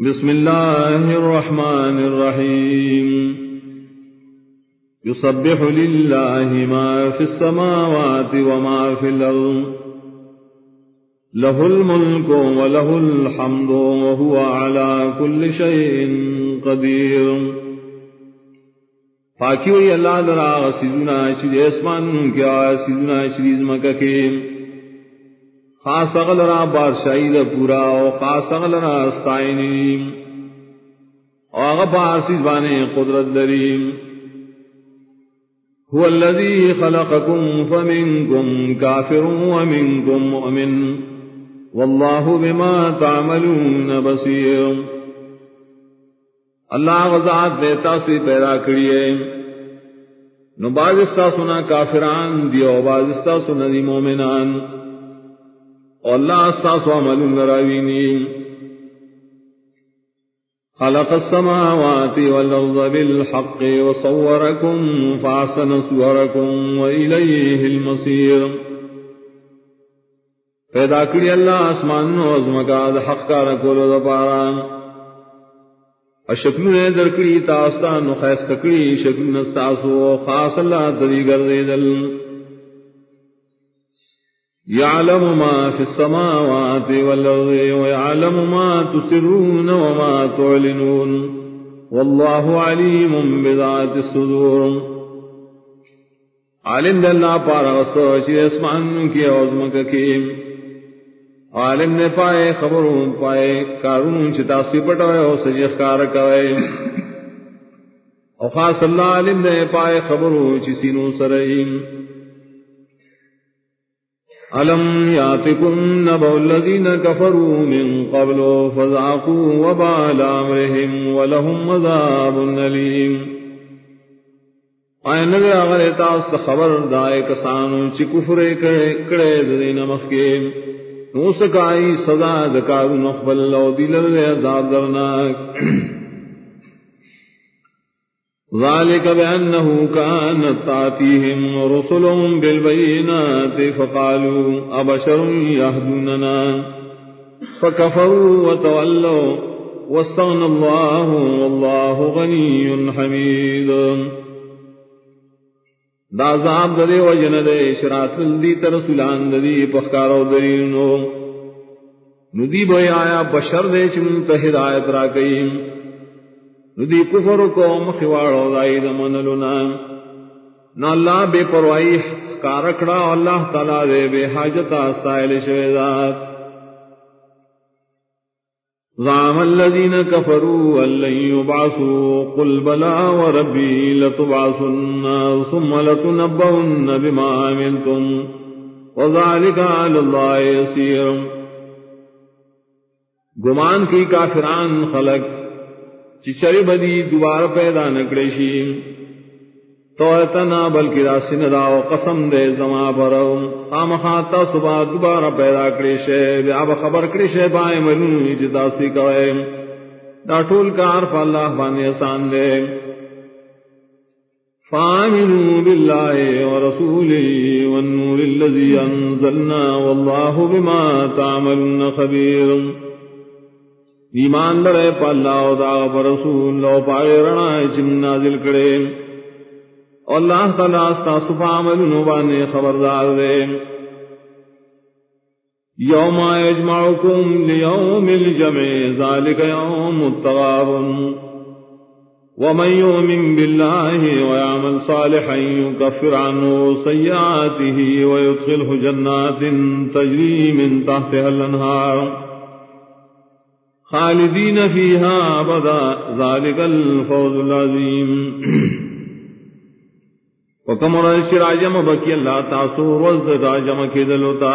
بسم الله الرحمن الرحيم يصبح لله ما في السماوات وما في الأرض له الملك وله الحمد وهو على كل شيء قدير پاکی ہوئی اللہ درا سیزنا شری اسمان کیا سیزنا شری مکہ کے. خاص اغلرا بادشاہی دا پورا او خاص اغلرا استائنی او اغا پارسی بانے قدرت دریم. هو الذي خلقكم فمنكم كافر ومنكم مؤمن. والله بما تعملون بصير اللہ غزات دیتا سی پیدا کریے نو باز استا سنا کافران دیو باز استا سنا دی مومنان. اللہ استاسو عمل نراوینی خلق السماوات والأرض بالحق وصوركم فعسن صوركم وإليه المصير. پیدا کری اللہ اسمان و ازمکاد حق کا رکولو دا پارا. اشکلو نے درکڑی تاستان و خیست کری شکلو نستاسو خاص اللہ تری گردے دل يعلم ما في السماوات والأرض ويعلم ما تسرون وما تعلنون والله عليم بذات الصدور. عالم دلنا پارا غصوش اسمان کی عظمک کی. عالم نے پائے خبروں، پائے کارون چتا سی پٹوئے ہو سجی کار کوئے. اور خاص اللہ عالم نے پائے خبروں چی سینوں سرئیم. ألم ياتكم نبأ الذين كفروا من قبل فذاقوا وبال أمرهم ولهم عذاب أليم۔ آئے نگر آگر تاست خبر دائے کسانو چی کفر کڑے دین مخکے نوسکائی سزا دکارو نخبل لو دلر عذاب درناک۔ ذلك بأنه كانت تاتيهم رسلهم بالبينات فقالوا أبشر يهدوننا فكفروا وتولوا واستغنى الله والله غني حميد. دا عذاب دے وجن دے شرات دی ترسلان دی پخکارو درینو ندی بھئی آیا بشر دے چمت ہدایت را کئیم ندی کفر کو مخواڑو دائی دمنلنا نا اللہ بے پروائی کارکڑا اللہ تعالی دے بے حاجتا سائل شویدات. زعم الذين كفروا أن لن يبعثوا قل بلى وربي لتبعثن ثم لتنبؤن بما عملتم وذلك على الله يسير. گمان کی کافران خلق چچری بدی دوبارہ پیدا نکڑے شی۔ تو اتنا بلکہ راسی ندا و قسم دے زما برو۔ خام خاتا صبح دوبارہ پیدا کڑے شے بیا خبر کڑے شے بائے جدا سی کوئے۔ دا ٹول کار پا اللہ بانے آسان دے۔ فآمنوا بالله ورسوله والنور الذي أنزلنا والله بما تعملون خبير ایمان لڑے پا اللہ و دا پا رسول لو پائے رنا چم نازل کرے۔ اللہ تعالیٰ ساسو پا عمل نوبانے خبردار دے۔ یوم اجمعکم لیوم الجمع، ذالک یوم التغابن۔ ومن يؤمن بالله ويعمل صالحا يكفر عنه سيئاته ويدخله جنات تجري من تحتها الانهار خالدین فیہا بدا ذالک الفوز العظیم۔ وکم رش راجم بکی اللہ تاسو روز راجم کی دلوتا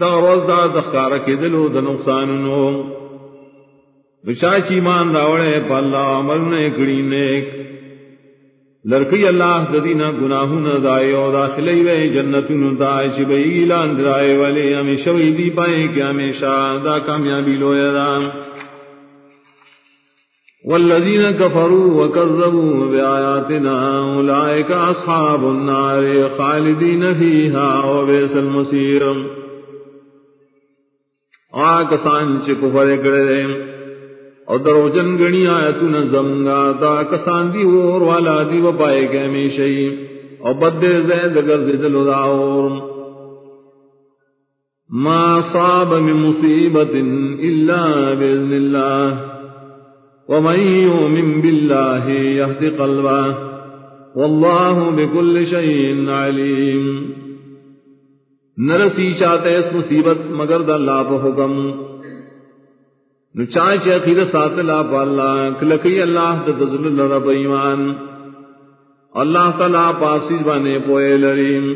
دا روز دا دخکار کی دلو دا نقصاننو بشاچی مان راوڑے، پا اللہ عمل نے کڑی نیک۔ لڑکی اللہ ددینا گناہ نہ دائے اور داخلے وے جنت دائے چبئی لان دائے والے ہمیشہ وہی دی پائے کہ ہمیشہ دا کامیابی لو رام والذین کفروا وکذبوا بآیاتنا اولئک اصحاب النار خالدین فیہا وبئس المصیر. آ کسان چ کفر کرے اور دروجن گنی آیا تو نظمگا تا کسان دی اور والا دی و پائے کے ہمیشہ اور بد زید گرز داور ما صاب من مصیبت الا باذن اللہ۔ ومن يؤمن بالله يهد قلبه والله بكل شيء عليم نرسی چاہتے اس مصیبت مگر دا اللہ پہ حکم۔ نچائے چے اخیر سات اللہ پہ اللہ کلکی اللہ دا دزل رب ایمان۔ اللہ تعالیٰ پاسی بانے پوئے لریم۔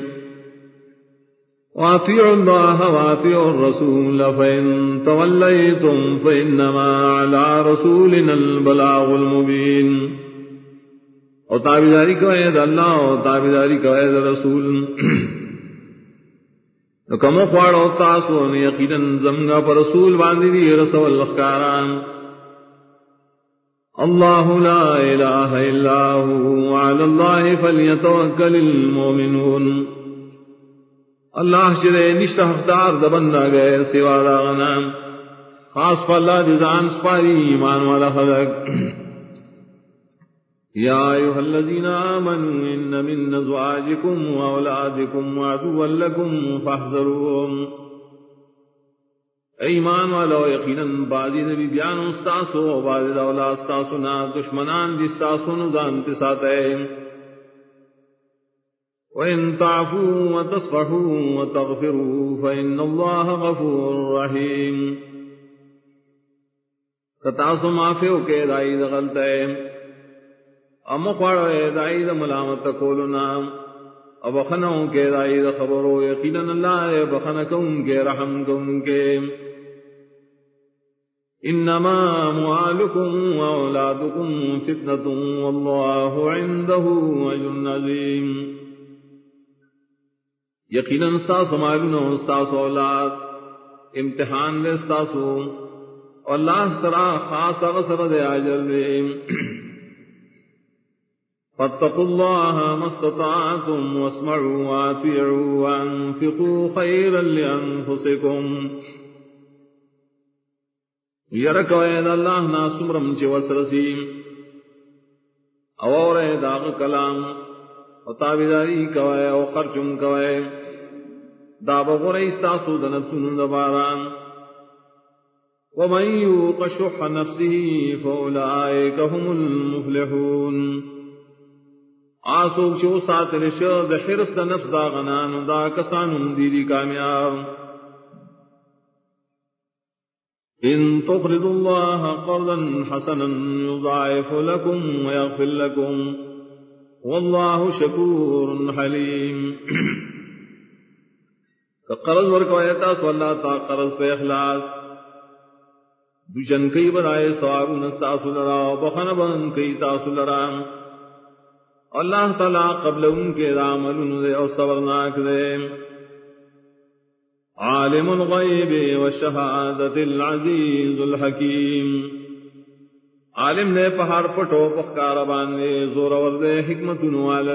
واتیعوا الله واتیعوا الرسول فإن توليتم فإنما على رسولنا البلاغ المبين اور تابداری کو عید اللہ اور تابداری کو عید رسول۔ کمو خوار اور تاسو نے یقینا زمگا پر رسول باندھی دی رسول الخکاران اللہ لا الہ الا هو، وعلى الله فليتوكل المؤمنون. اللہ شرے نشتہ حقدار دبندہ گئے سوا داغنا خاص پا اللہ دزان سپاری ایمان والا خلق. یا ایوہ الذین آمنوا ان من نزواجکم و اولادکم و عدوا لکم فاحذروهم. ایمان والا و یقینا بازی نبی بیان استاسو و بازی اولاد استاسو نا دشمنان دی استاسو نزان تساتے ہیں وإن تعفوا وتصفحوا وتغفروا فإن الله غفور رحيم. کتاسو معافیو کے دائی دا غلطے ام خوڑو دائی دا ملامت کولنا اب خنو کے، دائی دا خبرو یقینا اللہ اے بخنکم کے، رحم کم کے۔ انما اموالکم واولادکم فتنة والله عنده اجر عظیم۔ یقیناً استاس مالون استاس اولاد، امتحان دے استاسو اللہ سرا خاص اغسر دے آجر دے۔ فاتقوا الله ما استطعتم واسمعوا واتعوا وانفقوا خيرا لأنفسكم. یرک وید اللہ ناسمرم چی وسرسیم اور داغ کلام، او تابداری کوئے، او خرچم کوئے. دا بغوری استاسو دا نفسون ومن يوق شح نفسه فأولئك هم المفلحون. آسوک چو ساتر شو دا حرس دا نفس دا غنان، دا کسان کسانم دیدی کامیاب. إن تقرضوا الله قرضا حسنا يضاعف لكم ويغفر لكم واللہ شکور حلیم. کہ قرض ورکو ایتا سو اللہ تا قرض پہ اخلاص. دوشن کئی بدائے سوارو نستاسو لرا بخن بن کئی تاسو لرا. اللہ تعالی قبل ان کے رام دے اور صبرناک دے۔ عالم الغیب والشہادت العزیز الحکیم۔ عالم نے پہاڑ پٹو پخکار باندھے زور ور دے۔ حکمت نوال